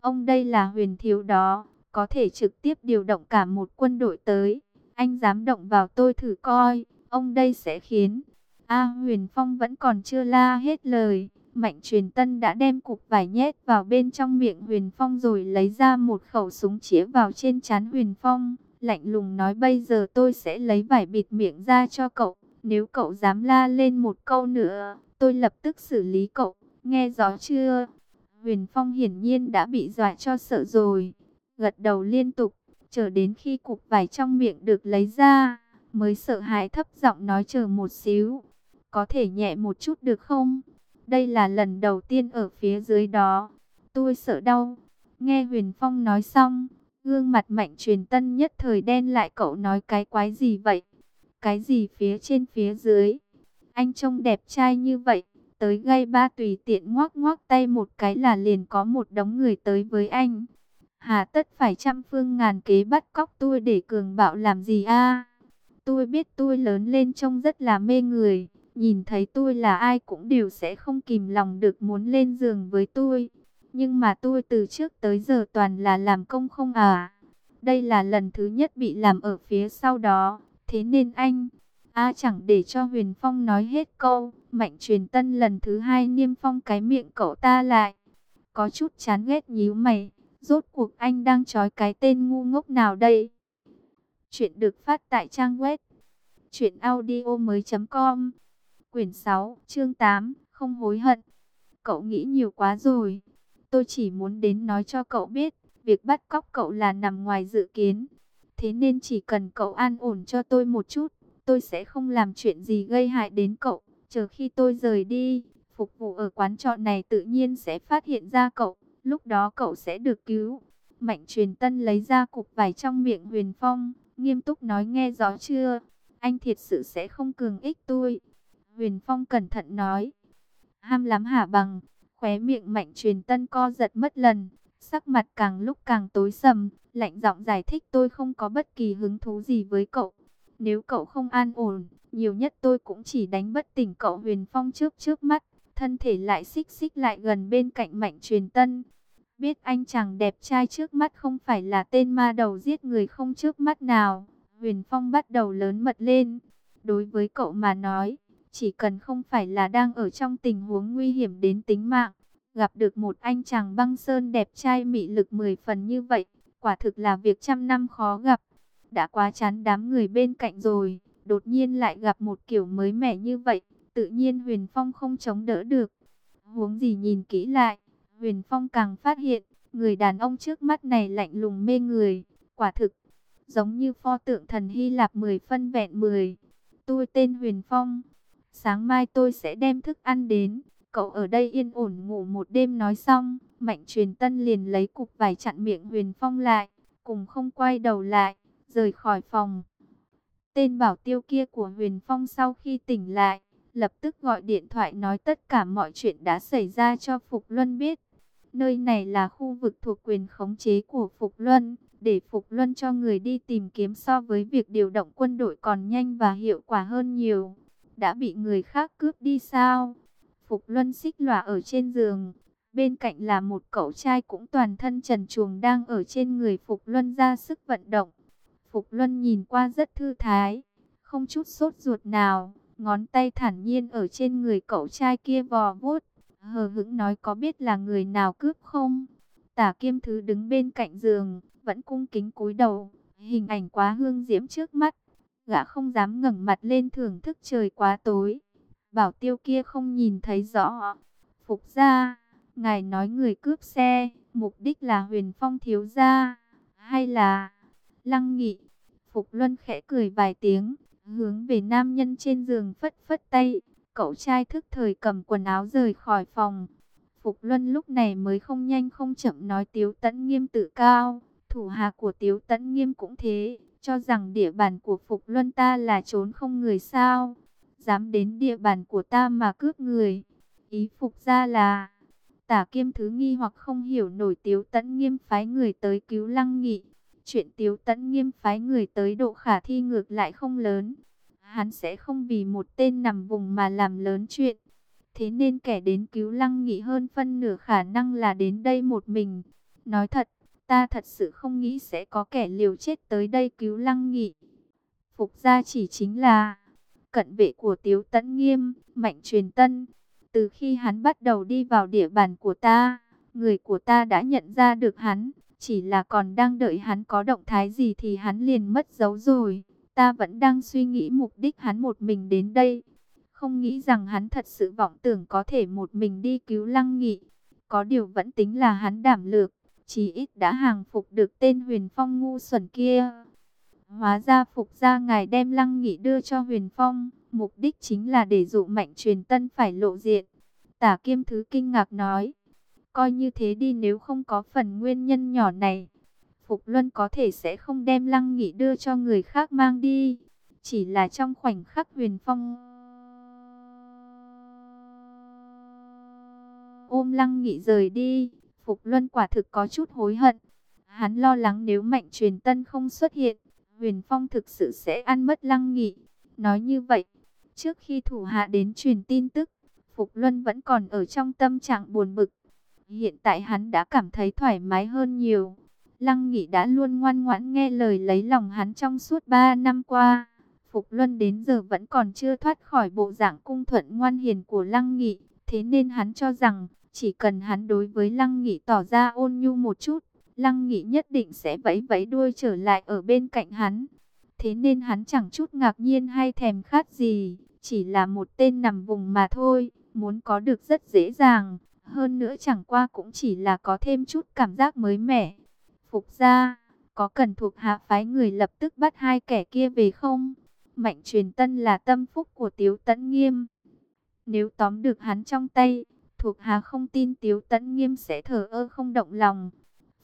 [SPEAKER 1] Ông đây là Huyền Thiếu đó, có thể trực tiếp điều động cả một quân đội tới. Anh dám động vào tôi thử coi, ông đây sẽ khiến... A Huyền Phong vẫn còn chưa la hết lời. Mạnh truyền tân đã đem cục vải nhét vào bên trong miệng Huyền Phong rồi lấy ra một khẩu súng chĩa vào trên chán Huyền Phong. Lạnh lùng nói bây giờ tôi sẽ lấy vải bịt miệng ra cho cậu. Nếu cậu dám la lên một câu nữa, tôi lập tức xử lý cậu. Nghe rõ chưa? Huyền Phong hiển nhiên đã bị dọa cho sợ rồi. Gật đầu liên tục, chờ đến khi cục vải trong miệng được lấy ra, mới sợ hãi thấp giọng nói chờ một xíu. Có thể nhẹ một chút được không? Đây là lần đầu tiên ở phía dưới đó. Tôi sợ đau. Nghe Huyền Phong nói xong, gương mặt mạnh truyền tân nhất thời đen lại cậu nói cái quái gì vậy? Cái gì phía trên phía dưới? Anh trông đẹp trai như vậy, tới gây ba tùy tiện ngoác ngoác tay một cái là liền có một đống người tới với anh. Hà tất phải trăm phương ngàn kế bắt cóc tôi để cường bạo làm gì a? Tôi biết tôi lớn lên trông rất là mê người, nhìn thấy tôi là ai cũng đều sẽ không kìm lòng được muốn lên giường với tôi. Nhưng mà tôi từ trước tới giờ toàn là làm công không à. Đây là lần thứ nhất bị làm ở phía sau đó, thế nên anh... A chẳng để cho Huyền Phong nói hết câu, Mạnh truyền tân lần thứ hai niêm phong cái miệng cậu ta lại. Có chút chán ghét nhíu mày, rốt cuộc anh đang trói cái tên ngu ngốc nào đây? Chuyện được phát tại trang web chuyện audio mới .com Quyển 6, chương 8, không hối hận. Cậu nghĩ nhiều quá rồi. Tôi chỉ muốn đến nói cho cậu biết, việc bắt cóc cậu là nằm ngoài dự kiến. Thế nên chỉ cần cậu an ổn cho tôi một chút, tôi sẽ không làm chuyện gì gây hại đến cậu. Chờ khi tôi rời đi, phục vụ ở quán trọ này tự nhiên sẽ phát hiện ra cậu. Lúc đó cậu sẽ được cứu. Mạnh truyền tân lấy ra cục vải trong miệng Huyền Phong, nghiêm túc nói nghe rõ chưa? Anh thiệt sự sẽ không cường ích tôi. Huyền Phong cẩn thận nói. Ham lắm hả bằng, khóe miệng mạnh truyền tân co giật mất lần. Sắc mặt càng lúc càng tối sầm, lạnh giọng giải thích tôi không có bất kỳ hứng thú gì với cậu. Nếu cậu không an ổn, nhiều nhất tôi cũng chỉ đánh bất tỉnh cậu Huyền Phong trước trước mắt. Thân thể lại xích xích lại gần bên cạnh mạnh truyền tân. Biết anh chàng đẹp trai trước mắt không phải là tên ma đầu giết người không trước mắt nào. Huyền Phong bắt đầu lớn mật lên. Đối với cậu mà nói, chỉ cần không phải là đang ở trong tình huống nguy hiểm đến tính mạng, gặp được một anh chàng băng sơn đẹp trai mị lực 10 phần như vậy, quả thực là việc trăm năm khó gặp. Đã quá chán đám người bên cạnh rồi, đột nhiên lại gặp một kiểu mới mẻ như vậy, tự nhiên Huyền Phong không chống đỡ được. Huống gì nhìn kỹ lại, Huyền Phong càng phát hiện, người đàn ông trước mắt này lạnh lùng mê người, quả thực, giống như pho tượng thần Hy Lạp 10 phân vẹn 10. Tôi tên Huyền Phong, sáng mai tôi sẽ đem thức ăn đến, cậu ở đây yên ổn ngủ một đêm nói xong, Mạnh truyền tân liền lấy cục vải chặn miệng Huyền Phong lại, cùng không quay đầu lại, rời khỏi phòng. Tên bảo tiêu kia của Huyền Phong sau khi tỉnh lại, lập tức gọi điện thoại nói tất cả mọi chuyện đã xảy ra cho Phục Luân biết. Nơi này là khu vực thuộc quyền khống chế của Phục Luân, để Phục Luân cho người đi tìm kiếm so với việc điều động quân đội còn nhanh và hiệu quả hơn nhiều. Đã bị người khác cướp đi sao? Phục Luân xích lòa ở trên giường, bên cạnh là một cậu trai cũng toàn thân trần truồng đang ở trên người Phục Luân ra sức vận động. Phục Luân nhìn qua rất thư thái, không chút sốt ruột nào, ngón tay thản nhiên ở trên người cậu trai kia vò vuốt, hờ hững nói có biết là người nào cướp không? Tả Kiêm Thứ đứng bên cạnh giường, vẫn cung kính cúi đầu, hình ảnh quá hương diễm trước mắt, gã không dám ngẩng mặt lên thưởng thức trời quá tối. Bảo tiêu kia không nhìn thấy rõ. Phục gia, ngài nói người cướp xe, mục đích là huyền phong thiếu gia, hay là lăng nghị? Phục Luân khẽ cười vài tiếng, hướng về nam nhân trên giường phất phất tay. Cậu trai thức thời cầm quần áo rời khỏi phòng. Phục Luân lúc này mới không nhanh không chậm nói Tiếu Tấn Nghiêm tự cao. Thủ hạ của Tiếu Tấn Nghiêm cũng thế, cho rằng địa bàn của Phục Luân ta là trốn không người sao. Dám đến địa bàn của ta mà cướp người. Ý Phục ra là, Tả kiêm thứ nghi hoặc không hiểu nổi tiếu tẫn nghiêm phái người tới cứu lăng nghị. Chuyện tiếu tẫn nghiêm phái người tới độ khả thi ngược lại không lớn. Hắn sẽ không vì một tên nằm vùng mà làm lớn chuyện. Thế nên kẻ đến cứu lăng nghị hơn phân nửa khả năng là đến đây một mình. Nói thật, ta thật sự không nghĩ sẽ có kẻ liều chết tới đây cứu lăng nghị. Phục gia chỉ chính là cận vệ của Tiếu Tấn Nghiêm, Mạnh Truyền Tân. Từ khi hắn bắt đầu đi vào địa bàn của ta, người của ta đã nhận ra được hắn, chỉ là còn đang đợi hắn có động thái gì thì hắn liền mất dấu rồi. Ta vẫn đang suy nghĩ mục đích hắn một mình đến đây. Không nghĩ rằng hắn thật sự vọng tưởng có thể một mình đi cứu Lăng Nghị. Có điều vẫn tính là hắn đảm lược, chỉ ít đã hàng phục được tên huyền phong ngu xuẩn kia. Hóa ra phục ra ngài đem Lăng Nghị đưa cho huyền phong, mục đích chính là để dụ mạnh truyền tân phải lộ diện. Tả kiêm thứ kinh ngạc nói, coi như thế đi nếu không có phần nguyên nhân nhỏ này. Phục Luân có thể sẽ không đem Lăng Nghị đưa cho người khác mang đi. Chỉ là trong khoảnh khắc huyền phong ôm Lăng Nghị rời đi, Phục Luân quả thực có chút hối hận. Hắn lo lắng nếu Mạnh Truyền Tân không xuất hiện, Huyền Phong thực sự sẽ ăn mất Lăng Nghị. Nói như vậy, trước khi thủ hạ đến truyền tin tức, Phục Luân vẫn còn ở trong tâm trạng buồn bực. Hiện tại hắn đã cảm thấy thoải mái hơn nhiều. Lăng Nghị đã luôn ngoan ngoãn nghe lời lấy lòng hắn trong suốt 3 năm qua. Phục Luân đến giờ vẫn còn chưa thoát khỏi bộ dạng cung thuận ngoan hiền của Lăng Nghị. Thế nên hắn cho rằng, chỉ cần hắn đối với Lăng Nghị tỏ ra ôn nhu một chút, Lăng Nghị nhất định sẽ vẫy vẫy đuôi trở lại ở bên cạnh hắn. Thế nên hắn chẳng chút ngạc nhiên hay thèm khát gì, chỉ là một tên nằm vùng mà thôi, muốn có được rất dễ dàng. Hơn nữa chẳng qua cũng chỉ là có thêm chút cảm giác mới mẻ. Phục ra, có cần thuộc hạ phái người lập tức bắt hai kẻ kia về không? Mạnh truyền tân là tâm phúc của Tiếu Tấn Nghiêm. Nếu tóm được hắn trong tay, thuộc hạ không tin Tiếu Tấn Nghiêm sẽ thờ ơ không động lòng.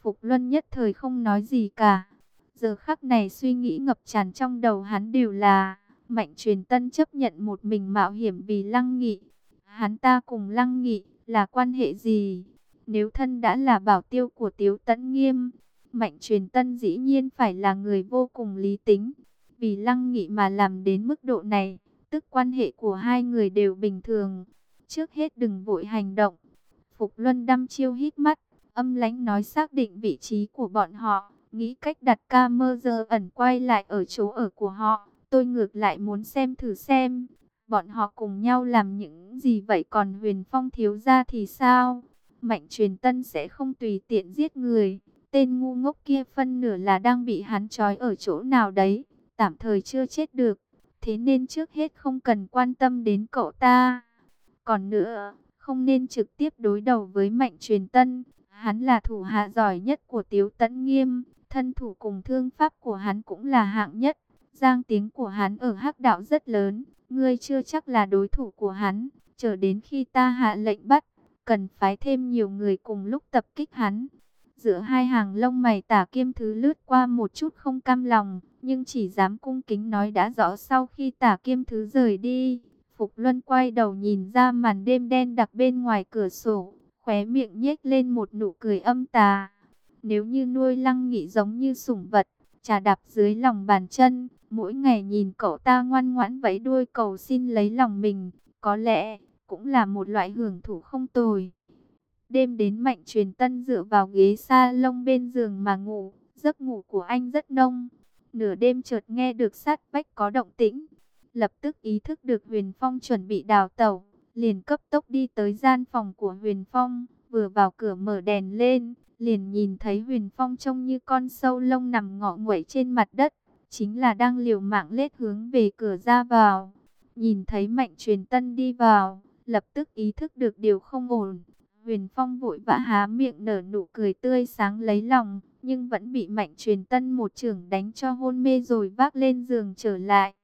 [SPEAKER 1] Phục Luân nhất thời không nói gì cả. Giờ khắc này suy nghĩ ngập tràn trong đầu hắn đều là Mạnh truyền tân chấp nhận một mình mạo hiểm vì lăng nghị. Hắn ta cùng lăng nghị là quan hệ gì? Nếu thân đã là bảo tiêu của Tiếu Tấn Nghiêm, Mạnh truyền tân dĩ nhiên phải là người vô cùng lý tính. Vì lăng nghị mà làm đến mức độ này, tức quan hệ của hai người đều bình thường. Trước hết đừng vội hành động. Phục Luân đăm chiêu hít mắt, âm lãnh nói xác định vị trí của bọn họ, nghĩ cách đặt ca mơ giờ ẩn quay lại ở chỗ ở của họ. Tôi ngược lại muốn xem thử xem, bọn họ cùng nhau làm những gì vậy còn huyền phong thiếu ra thì sao? Mạnh truyền tân sẽ không tùy tiện giết người. Tên ngu ngốc kia phân nửa là đang bị hắn trói ở chỗ nào đấy, tạm thời chưa chết được. Thế nên trước hết không cần quan tâm đến cậu ta. Còn nữa, không nên trực tiếp đối đầu với mạnh truyền tân. Hắn là thủ hạ giỏi nhất của Tiếu Tấn Nghiêm, thân thủ cùng thương pháp của hắn cũng là hạng nhất. Giang tiếng của hắn ở hắc đạo rất lớn, ngươi chưa chắc là đối thủ của hắn, chờ đến khi ta hạ lệnh bắt, cần phái thêm nhiều người cùng lúc tập kích hắn. Giữa hai hàng lông mày tả kiêm thứ lướt qua một chút không cam lòng, nhưng chỉ dám cung kính nói đã rõ sau khi tả kiêm thứ rời đi. Phục Luân quay đầu nhìn ra màn đêm đen đặc bên ngoài cửa sổ, khóe miệng nhếch lên một nụ cười âm tà. Nếu như nuôi lăng nghị giống như sủng vật, trà đạp dưới lòng bàn chân, mỗi ngày nhìn cậu ta ngoan ngoãn vẫy đuôi cầu xin lấy lòng mình, có lẽ cũng là một loại hưởng thụ không tồi. Đêm đến mạnh truyền tân dựa vào ghế sa lông bên giường mà ngủ, giấc ngủ của anh rất nông. Nửa đêm chợt nghe được sát vách có động tĩnh, lập tức ý thức được Huyền Phong chuẩn bị đào tẩu, liền cấp tốc đi tới gian phòng của Huyền Phong, vừa vào cửa mở đèn lên, liền nhìn thấy Huyền Phong trông như con sâu lông nằm ngọ nguậy trên mặt đất, chính là đang liều mạng lết hướng về cửa ra vào. Nhìn thấy Mạnh Truyền Tân đi vào, lập tức ý thức được điều không ổn. Huyền Phong vội vã há miệng nở nụ cười tươi sáng lấy lòng, nhưng vẫn bị Mạnh Truyền Tân một trường đánh cho hôn mê rồi vác lên giường trở lại.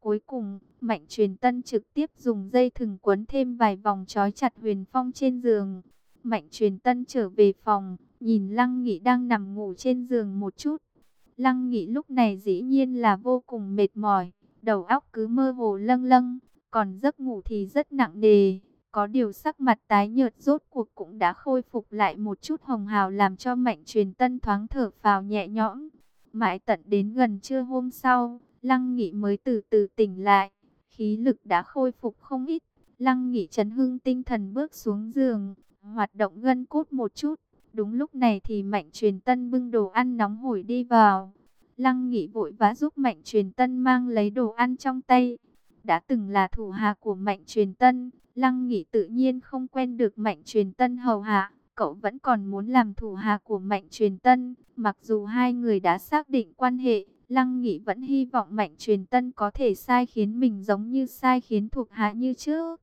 [SPEAKER 1] Cuối cùng, Mạnh Truyền Tân trực tiếp dùng dây thừng quấn thêm vài vòng trói chặt Huyền Phong trên giường. Mạnh Truyền Tân trở về phòng, nhìn Lăng Nghị đang nằm ngủ trên giường một chút. Lăng Nghị lúc này dĩ nhiên là vô cùng mệt mỏi, đầu óc cứ mơ hồ lâng lâng, còn giấc ngủ thì rất nặng nề. Có điều sắc mặt tái nhợt rốt cuộc cũng đã khôi phục lại một chút hồng hào làm cho mạnh truyền tân thoáng thở phào nhẹ nhõm. Mãi tận đến gần trưa hôm sau, Lăng Nghị mới từ từ tỉnh lại, khí lực đã khôi phục không ít. Lăng Nghị chấn hưng tinh thần bước xuống giường, hoạt động gân cốt một chút. Đúng lúc này thì Mạnh Truyền Tân bưng đồ ăn nóng hổi đi vào. Lăng Nghị vội vã giúp Mạnh Truyền Tân mang lấy đồ ăn trong tay. Đã từng là thủ hạ của Mạnh Truyền Tân, Lăng Nghị tự nhiên không quen được Mạnh Truyền Tân hầu hạ. Cậu vẫn còn muốn làm thủ hạ của Mạnh Truyền Tân, mặc dù hai người đã xác định quan hệ, Lăng Nghị vẫn hy vọng Mạnh Truyền Tân có thể sai khiến mình giống như sai khiến thuộc hạ như trước.